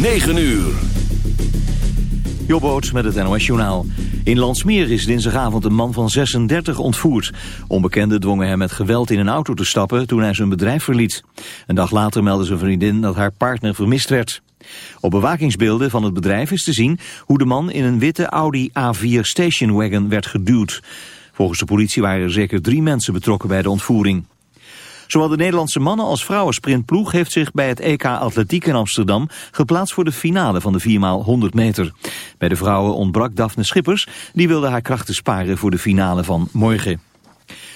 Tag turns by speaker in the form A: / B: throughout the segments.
A: 9 uur.
B: Jobboot met het NOS Journaal. In Landsmeer is dinsdagavond een man van 36 ontvoerd. Onbekenden dwongen hem met geweld in een auto te stappen toen hij zijn bedrijf verliet. Een dag later meldde zijn vriendin dat haar partner vermist werd. Op bewakingsbeelden van het bedrijf is te zien hoe de man in een witte Audi A4 stationwagon werd geduwd. Volgens de politie waren er zeker drie mensen betrokken bij de ontvoering. Zowel de Nederlandse mannen als vrouwen sprintploeg heeft zich bij het EK Atletiek in Amsterdam geplaatst voor de finale van de 4x100 meter. Bij de vrouwen ontbrak Daphne Schippers, die wilde haar krachten sparen voor de finale van morgen.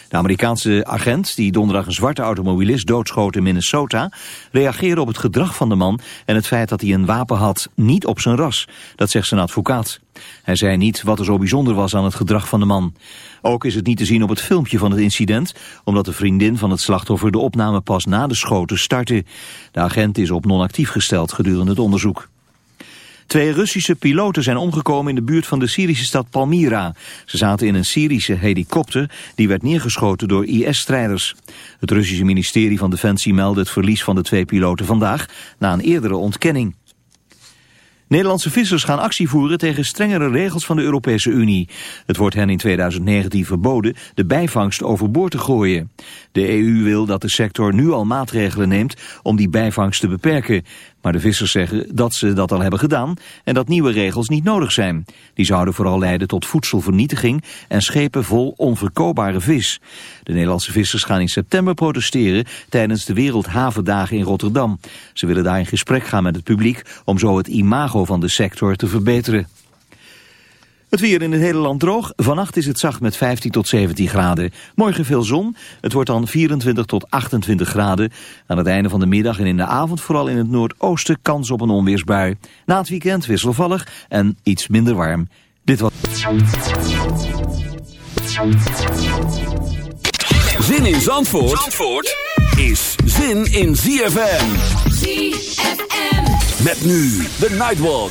B: De Amerikaanse agent, die donderdag een zwarte automobilist doodschoot in Minnesota, reageerde op het gedrag van de man en het feit dat hij een wapen had, niet op zijn ras. Dat zegt zijn advocaat. Hij zei niet wat er zo bijzonder was aan het gedrag van de man. Ook is het niet te zien op het filmpje van het incident, omdat de vriendin van het slachtoffer de opname pas na de schoten startte. De agent is op non-actief gesteld gedurende het onderzoek. Twee Russische piloten zijn omgekomen in de buurt van de Syrische stad Palmyra. Ze zaten in een Syrische helikopter die werd neergeschoten door IS-strijders. Het Russische ministerie van Defensie meldde het verlies van de twee piloten vandaag na een eerdere ontkenning. Nederlandse vissers gaan actie voeren tegen strengere regels van de Europese Unie. Het wordt hen in 2019 verboden de bijvangst overboord te gooien. De EU wil dat de sector nu al maatregelen neemt om die bijvangst te beperken. Maar de vissers zeggen dat ze dat al hebben gedaan en dat nieuwe regels niet nodig zijn. Die zouden vooral leiden tot voedselvernietiging en schepen vol onverkoopbare vis. De Nederlandse vissers gaan in september protesteren tijdens de Wereldhavendagen in Rotterdam. Ze willen daar in gesprek gaan met het publiek om zo het imago van de sector te verbeteren. Het weer in het hele land droog. Vannacht is het zacht met 15 tot 17 graden. Morgen veel zon. Het wordt dan 24 tot 28 graden. Aan het einde van de middag en in de avond vooral in het noordoosten kans op een onweersbui. Na het weekend wisselvallig en iets minder warm. Dit was...
A: Zin in Zandvoort, Zandvoort is zin in ZFM.
C: ZFM.
A: Met nu de Nightwalk.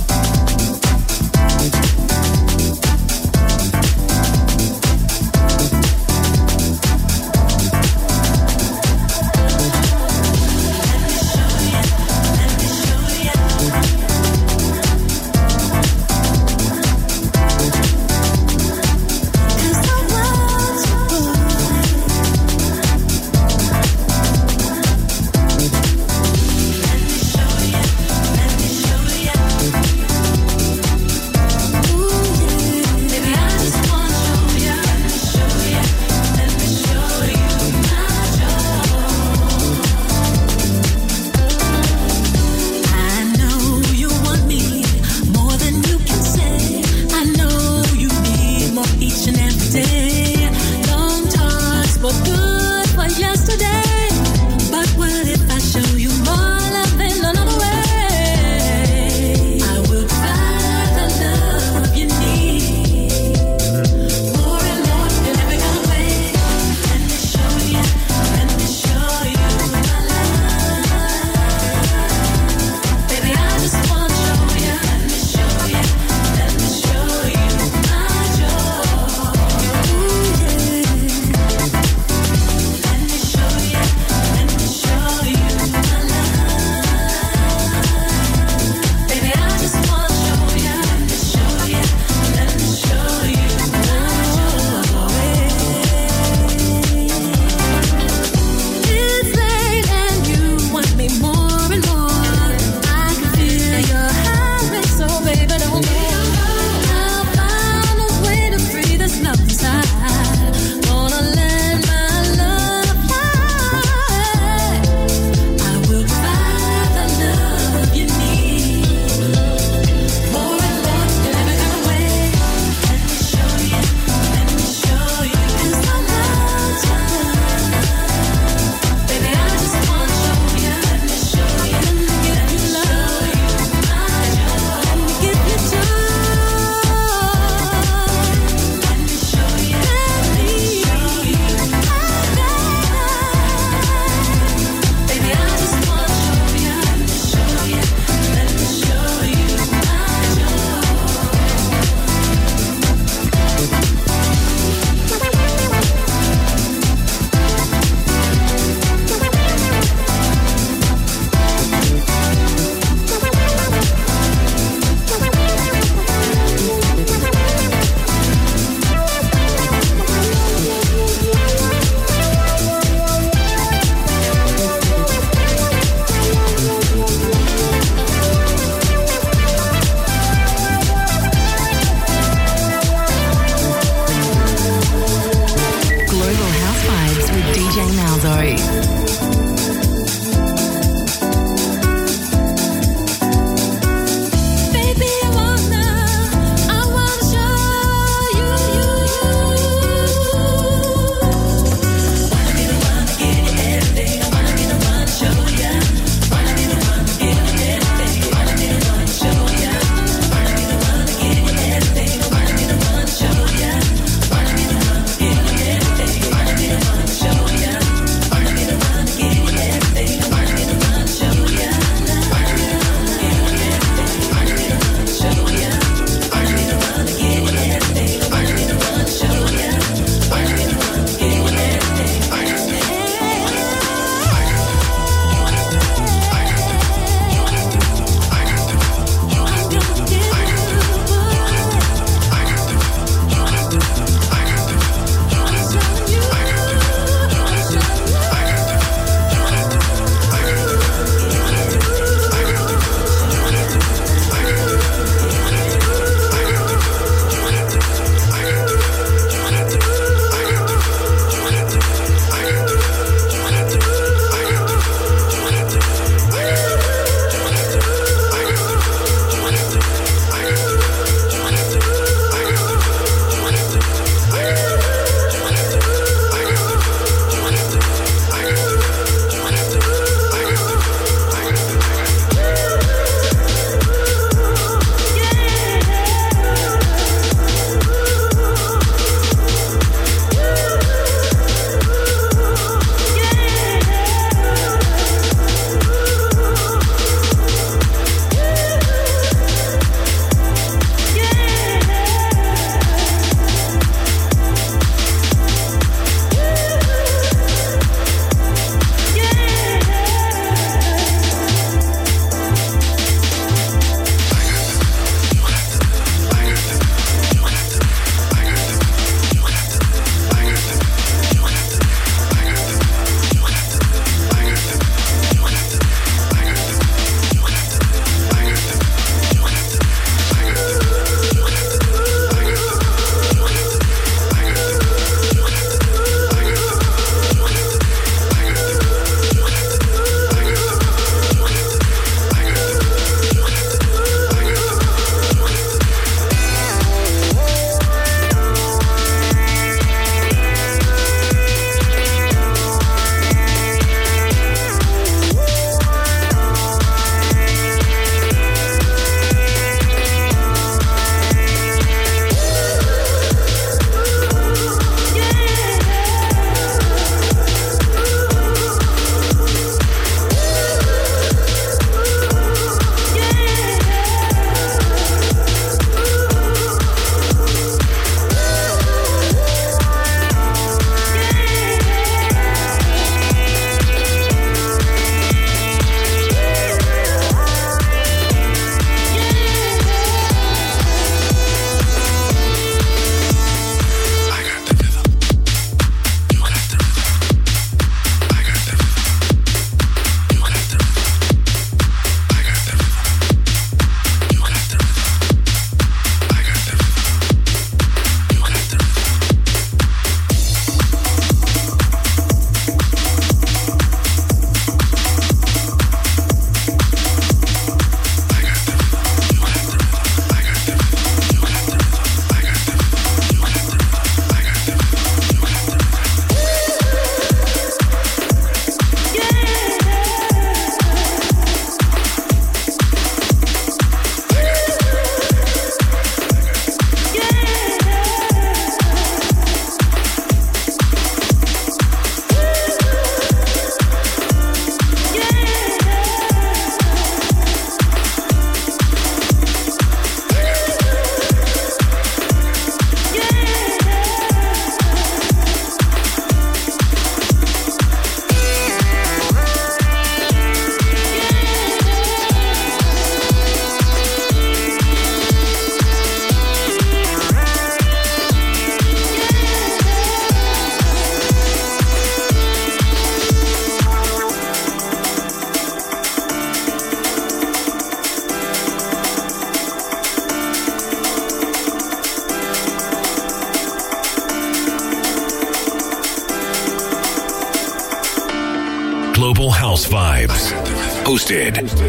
D: Hosted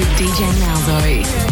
C: with DJ Malzo.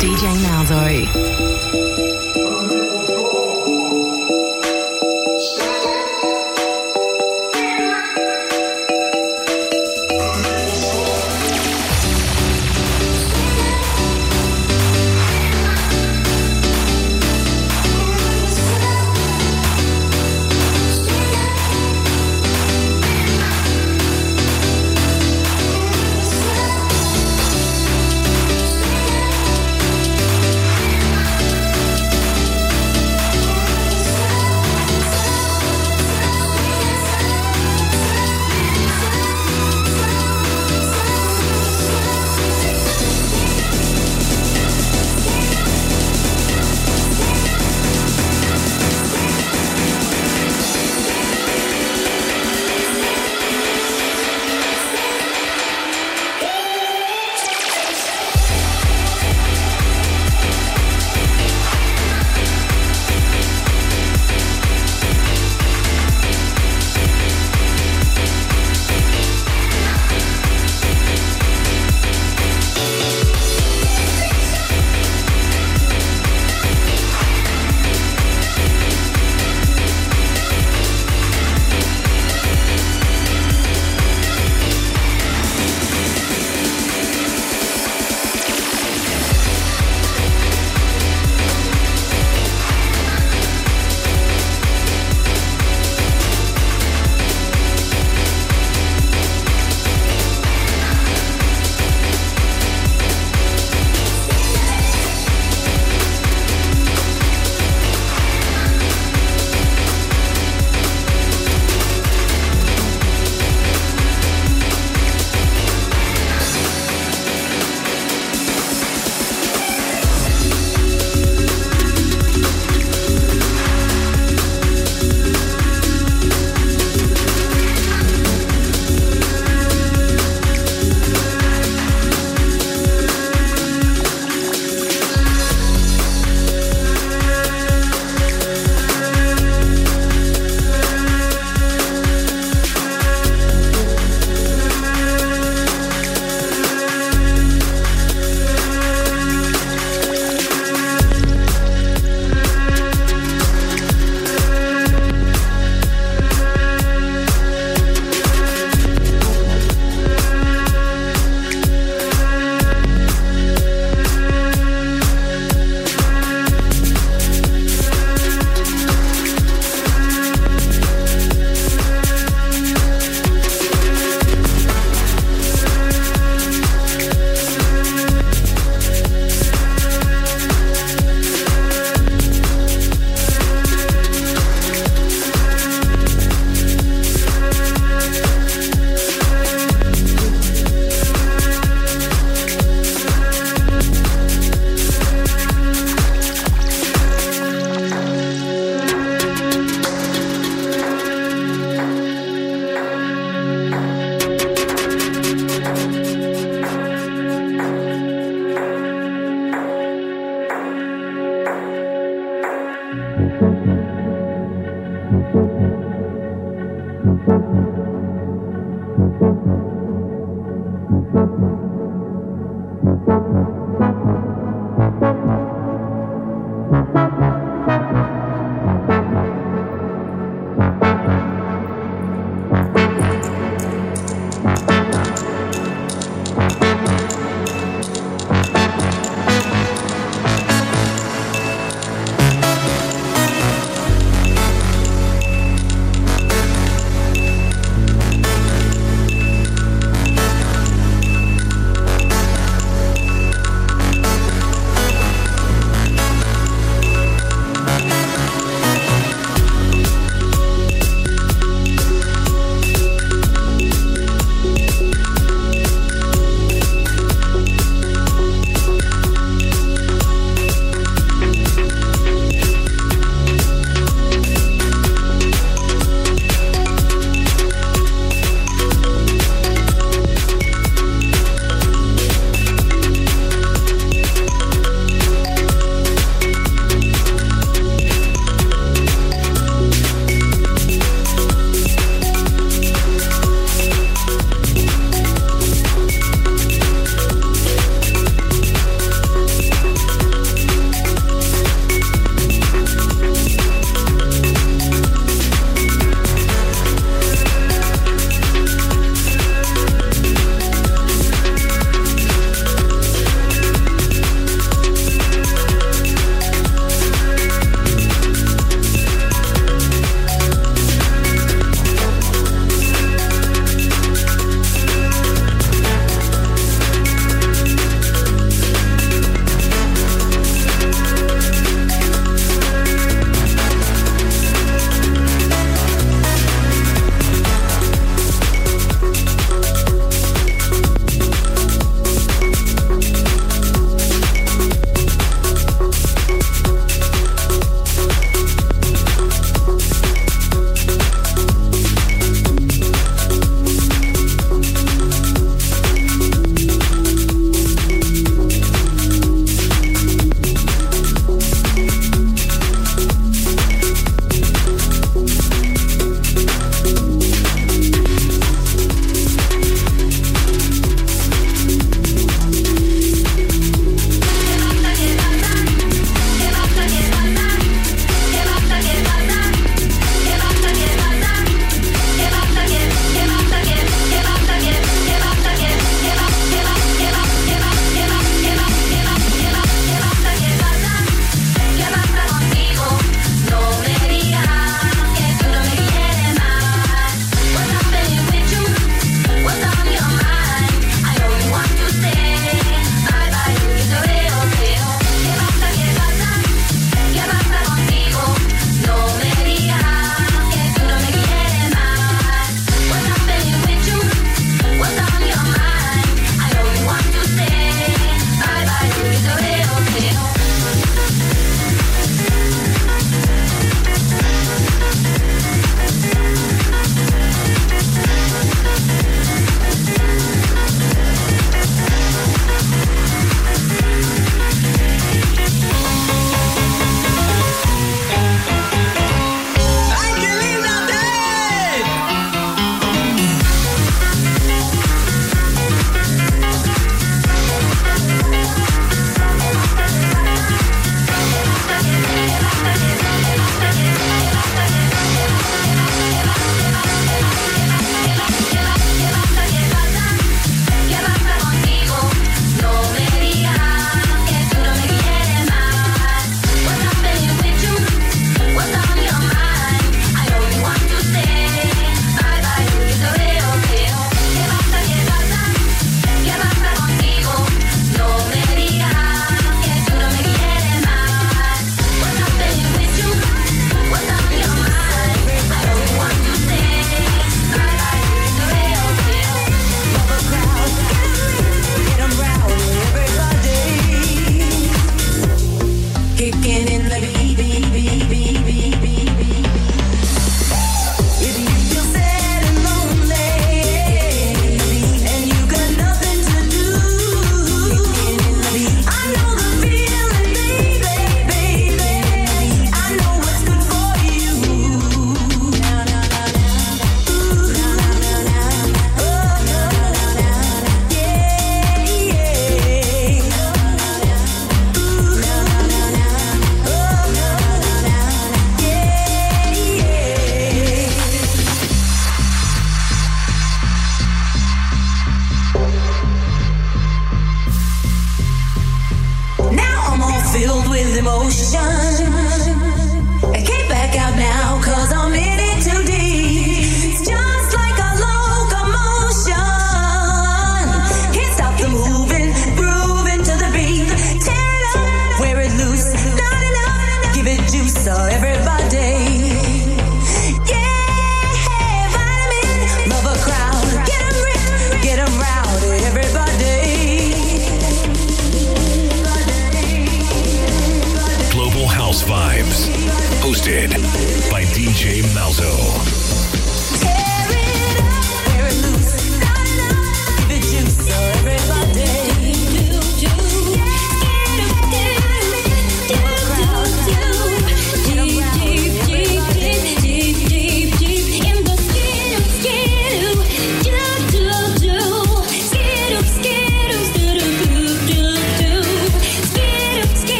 C: DJ Malzo.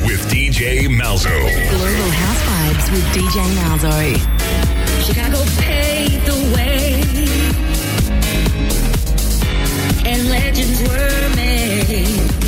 E: with, with
D: DJ Malzo.
C: Global House Vibes with DJ Malzo.
F: Chicago
A: paved the way, and legends were made.